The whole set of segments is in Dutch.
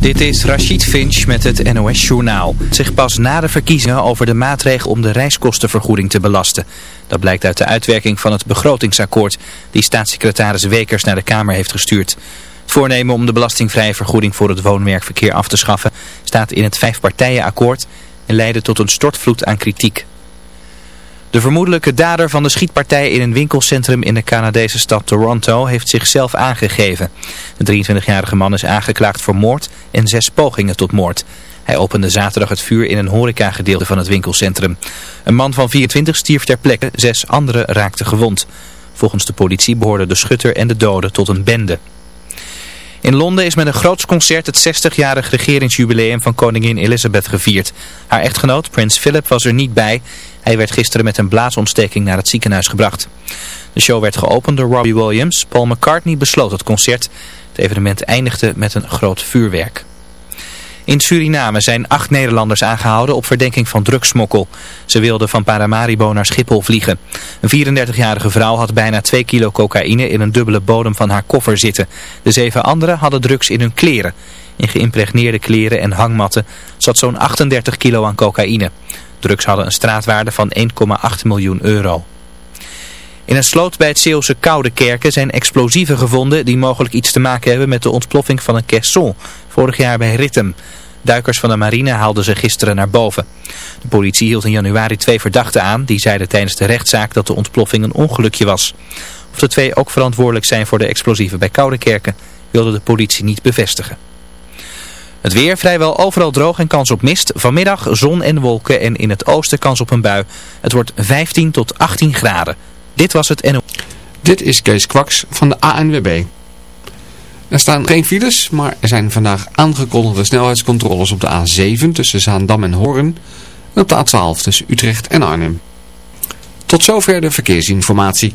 Dit is Rachid Finch met het NOS Journaal. Zich pas na de verkiezingen over de maatregel om de reiskostenvergoeding te belasten. Dat blijkt uit de uitwerking van het begrotingsakkoord die staatssecretaris Wekers naar de Kamer heeft gestuurd. Het voornemen om de belastingvrije vergoeding voor het woonwerkverkeer af te schaffen staat in het vijfpartijenakkoord en leidde tot een stortvloed aan kritiek. De vermoedelijke dader van de schietpartij in een winkelcentrum in de Canadese stad Toronto heeft zichzelf aangegeven. De 23-jarige man is aangeklaagd voor moord en zes pogingen tot moord. Hij opende zaterdag het vuur in een horecagedeelte van het winkelcentrum. Een man van 24 stierf ter plekke, zes anderen raakten gewond. Volgens de politie behoorden de schutter en de doden tot een bende. In Londen is met een groots concert het 60-jarig regeringsjubileum van koningin Elizabeth gevierd. Haar echtgenoot, prins Philip, was er niet bij. Hij werd gisteren met een blaasontsteking naar het ziekenhuis gebracht. De show werd geopend door Robbie Williams. Paul McCartney besloot het concert. Het evenement eindigde met een groot vuurwerk. In Suriname zijn acht Nederlanders aangehouden op verdenking van drugsmokkel. Ze wilden van Paramaribo naar Schiphol vliegen. Een 34-jarige vrouw had bijna 2 kilo cocaïne in een dubbele bodem van haar koffer zitten. De zeven anderen hadden drugs in hun kleren. In geïmpregneerde kleren en hangmatten zat zo'n 38 kilo aan cocaïne. Drugs hadden een straatwaarde van 1,8 miljoen euro. In een sloot bij het Zeeuwse Koude Kerken zijn explosieven gevonden die mogelijk iets te maken hebben met de ontploffing van een caisson vorig jaar bij Rittem. Duikers van de marine haalden ze gisteren naar boven. De politie hield in januari twee verdachten aan die zeiden tijdens de rechtszaak dat de ontploffing een ongelukje was. Of de twee ook verantwoordelijk zijn voor de explosieven bij Koude Kerken wilde de politie niet bevestigen. Het weer vrijwel overal droog en kans op mist. Vanmiddag zon en wolken en in het oosten kans op een bui. Het wordt 15 tot 18 graden. Dit was het NO. Dit is Kees Kwaks van de ANWB. Er staan geen files, maar er zijn vandaag aangekondigde snelheidscontroles op de A7 tussen Zaandam en Hoorn en op de A12 tussen Utrecht en Arnhem. Tot zover de verkeersinformatie.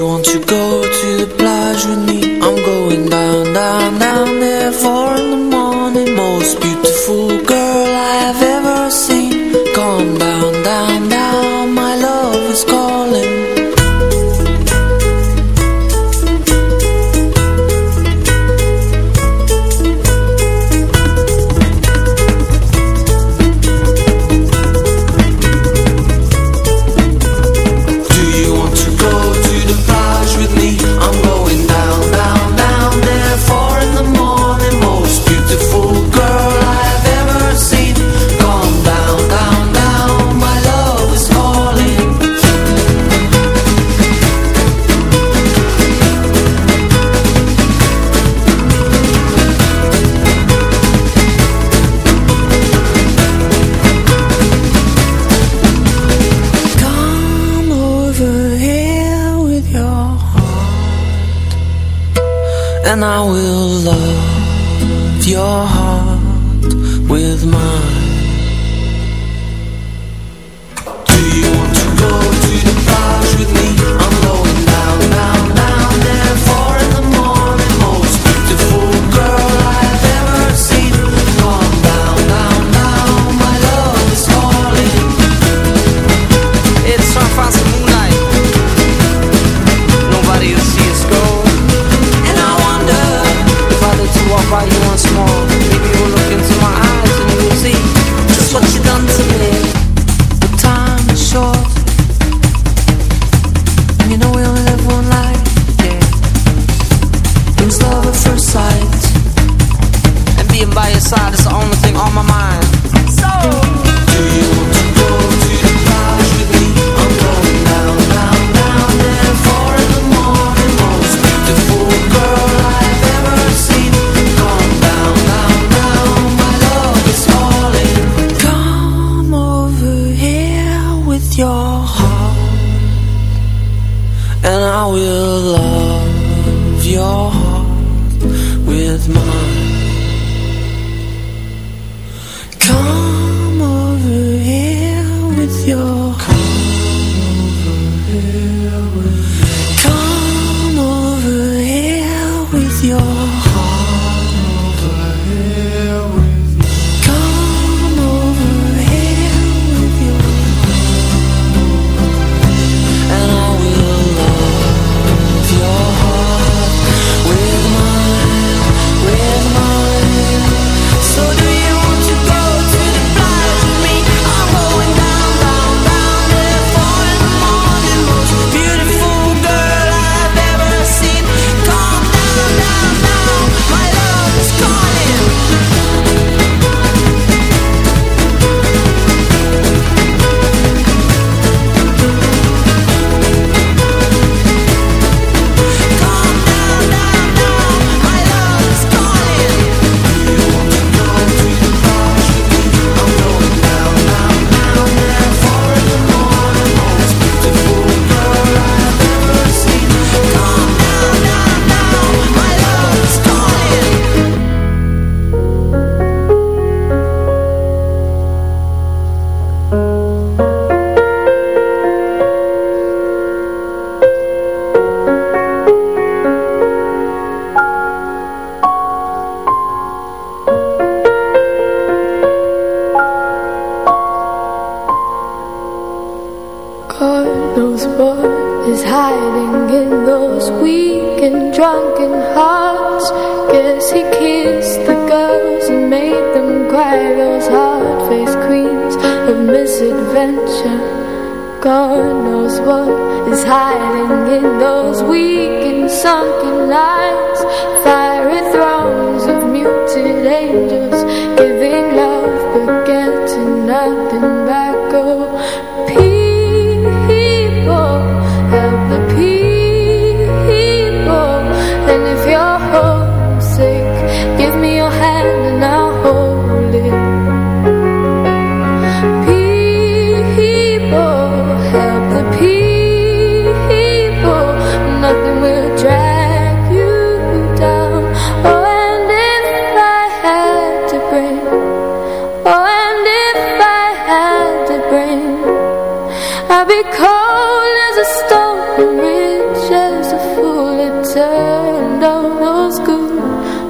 turned all those good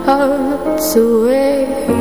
hearts away.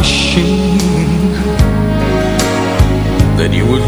wishing that you would.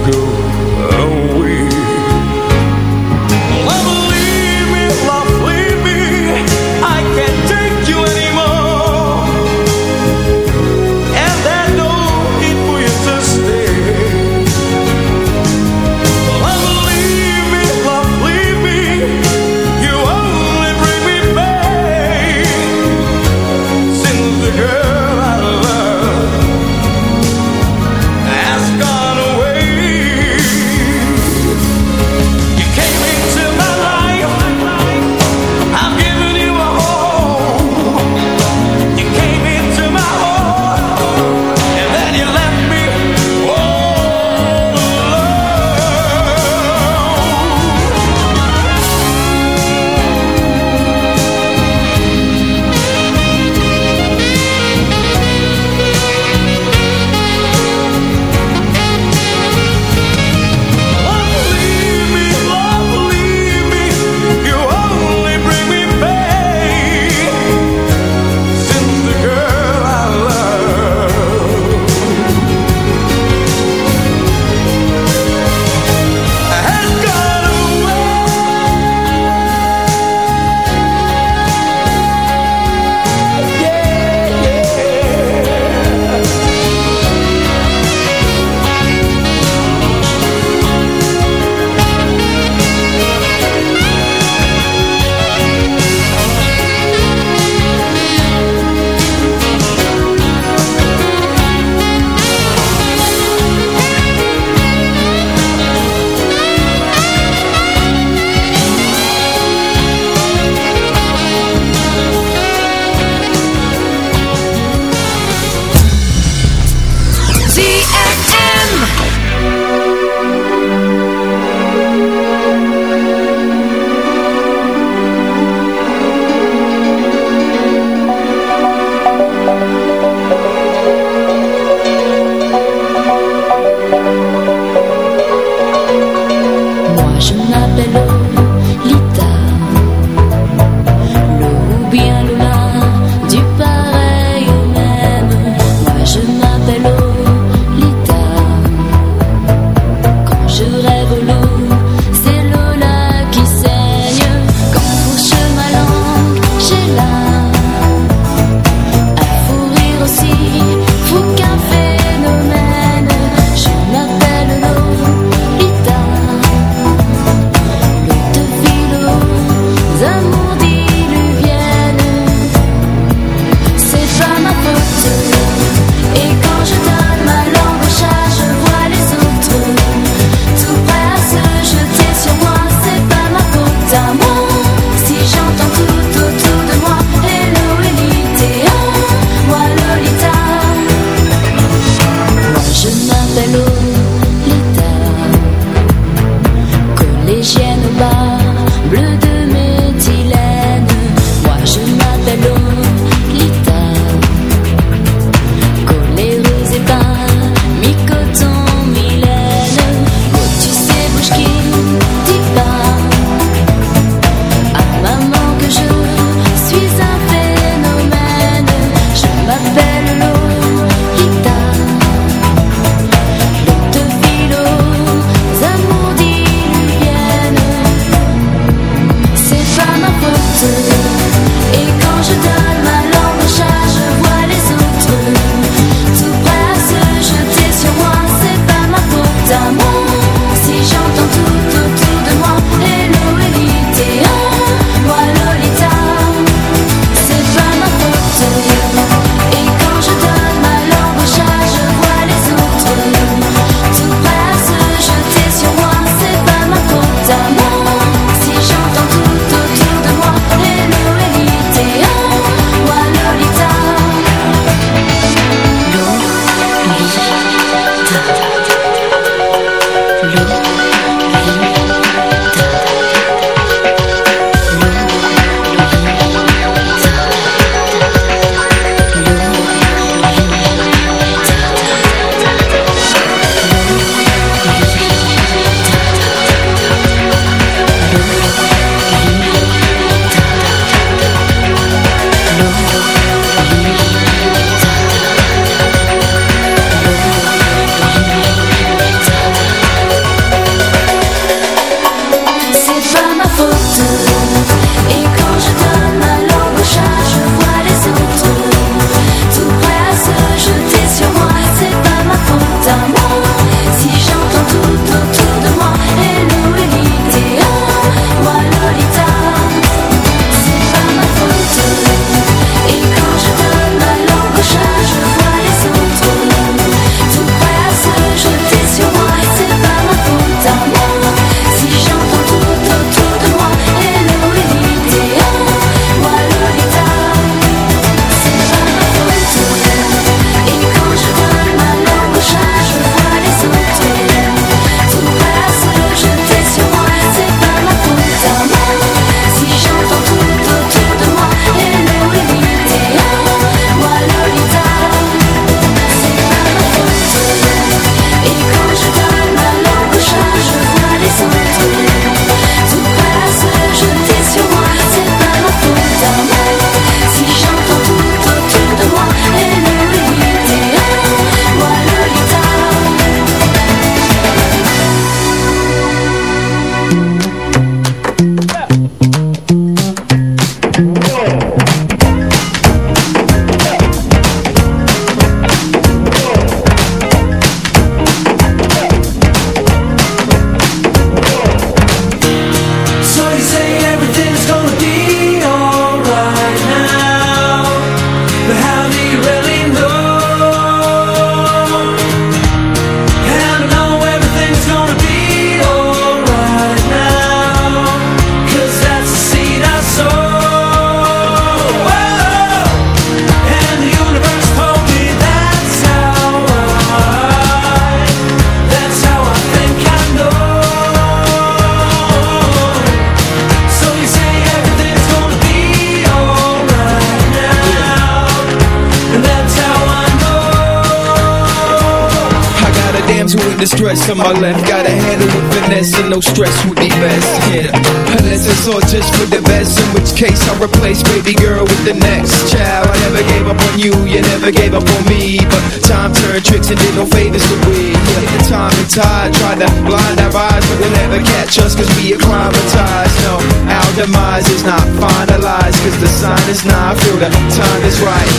checks did no favors to we. Yeah. Time and tide tried to blind our eyes But they'll never catch us cause we acclimatized. No, our demise is not finalized Cause the sign is not, I feel the time is right.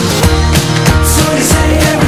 So they say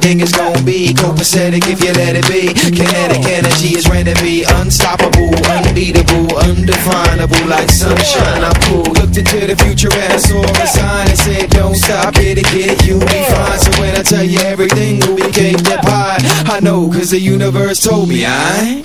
everything is gonna be copacetic if you let it be. Kinetic energy is ready to be unstoppable, unbeatable, undefinable, like sunshine. I cool. Looked into the future and I saw a sign that said, "Don't stop, get it, get it, you'll be fine." So when I tell you everything, we came that pie. I know, cause the universe told me I.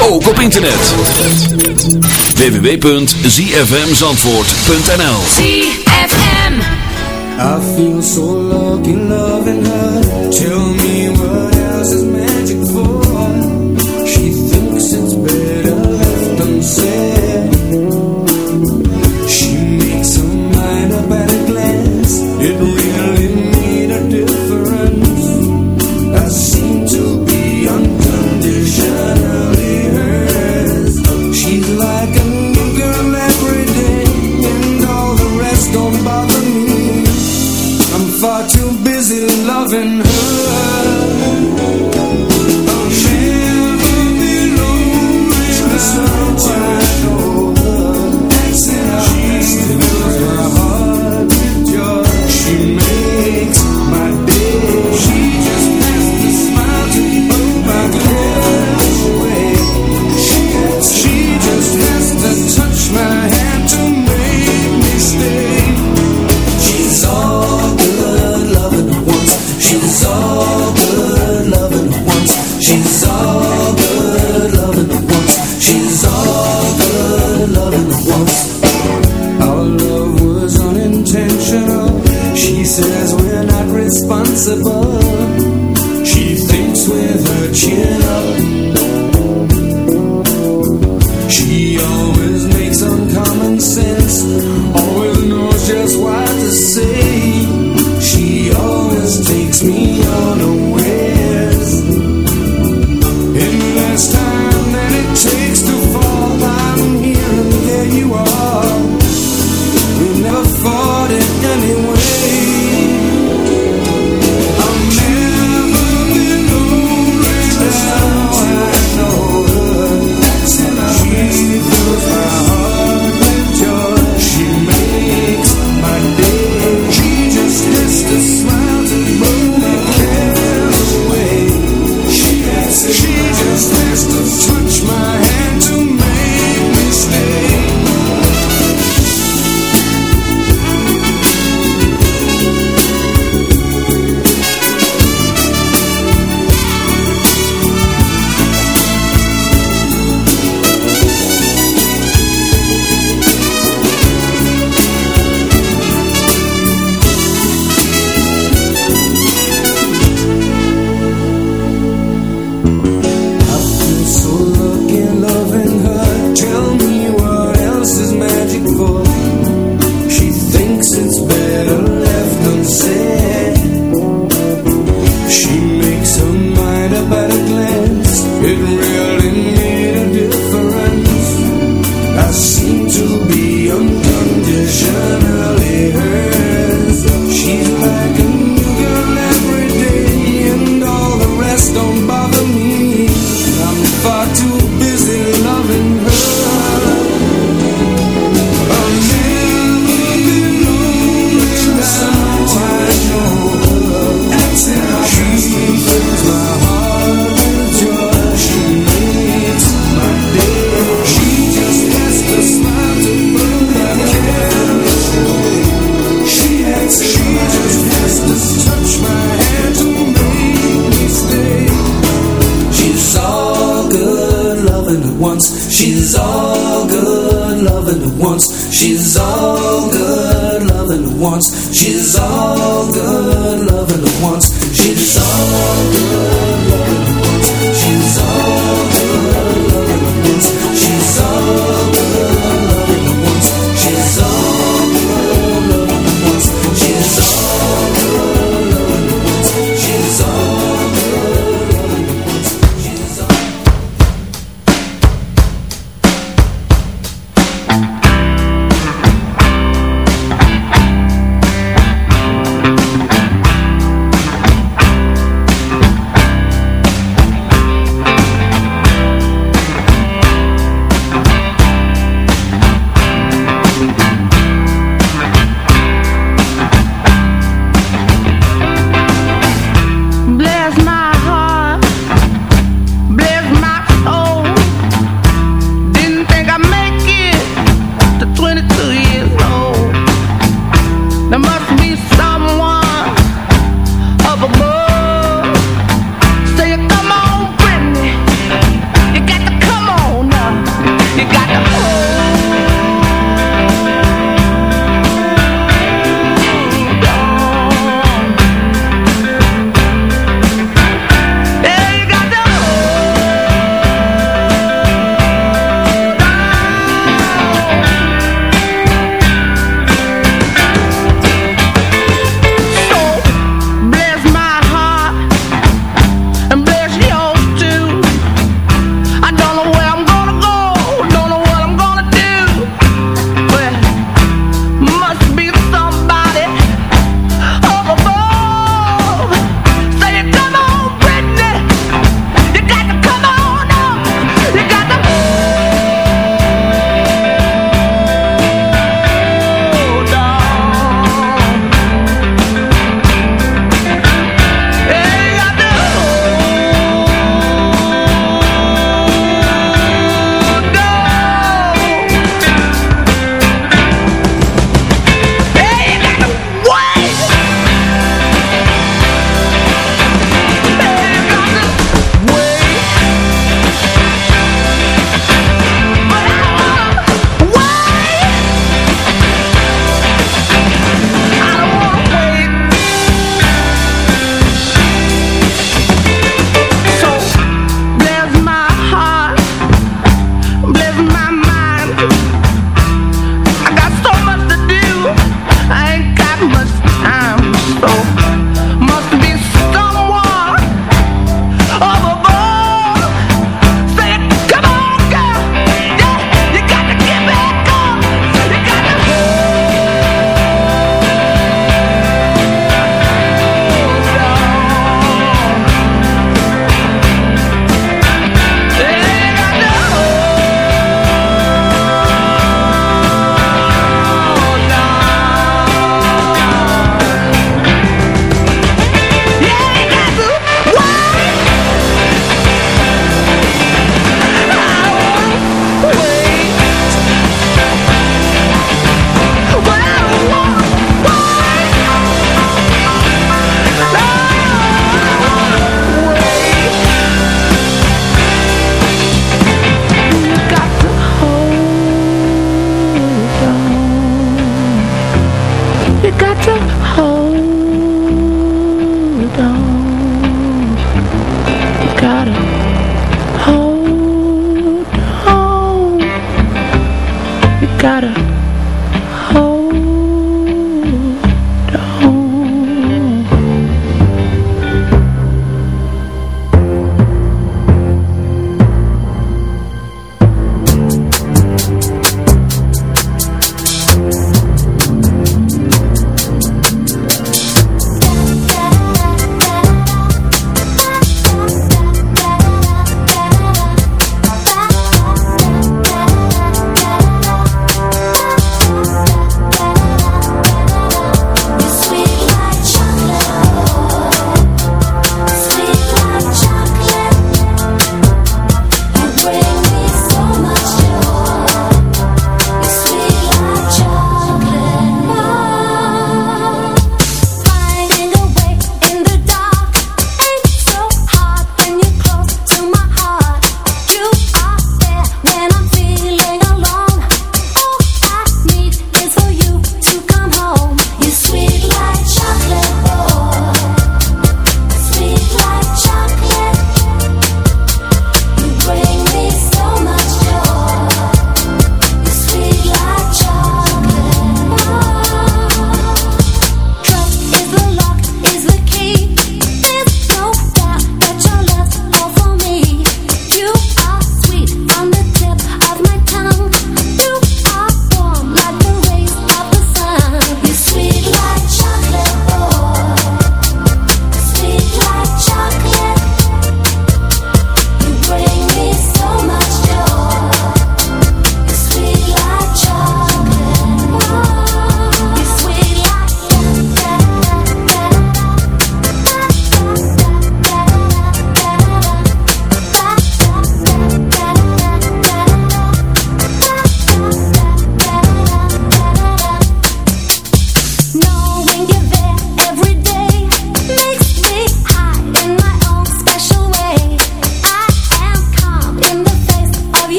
ook op internet. www.zfmzandvoort.nl ZFM I feel so lucky loving her Tell me what else is meant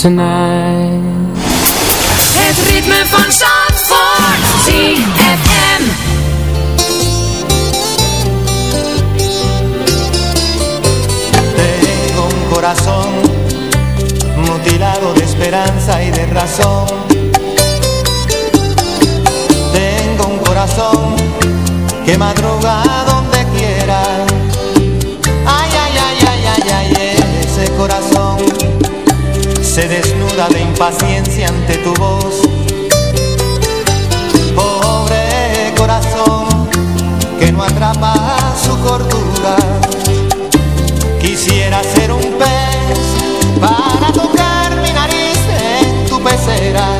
tonight no atrapa su cordura. Quisiera ser un pez para tocar mi nariz en tu pecera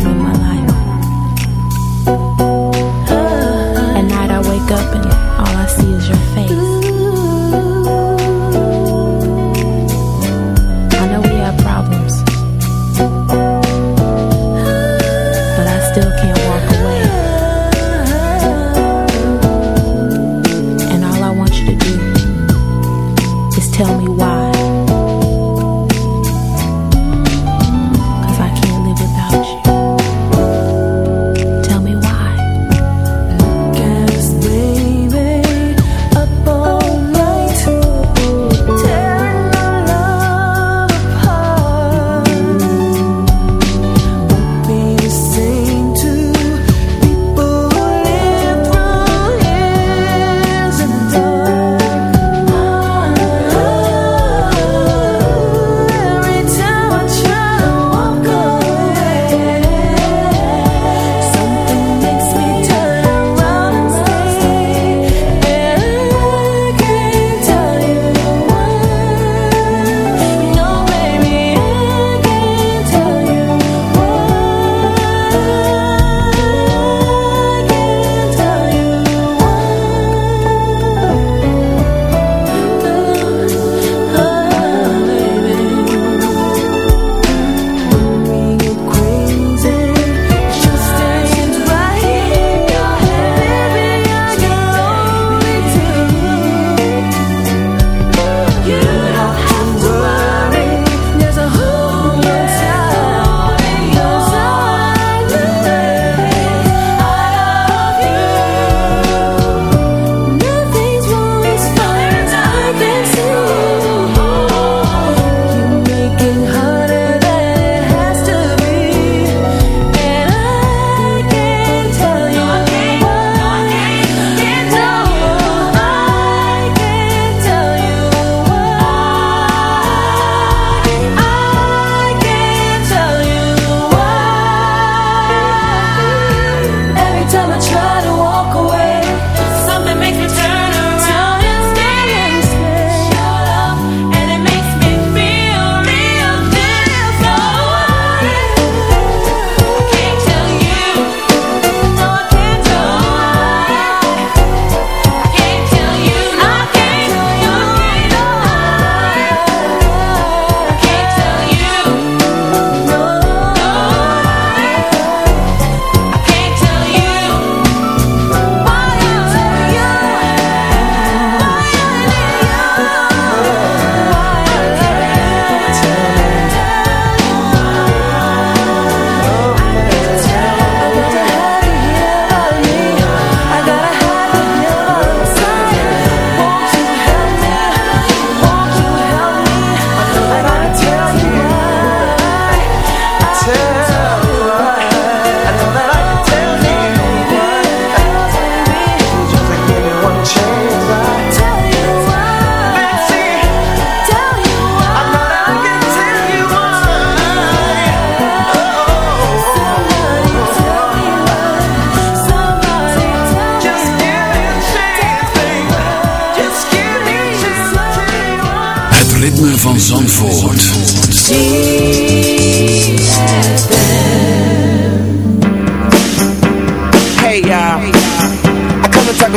you in my life.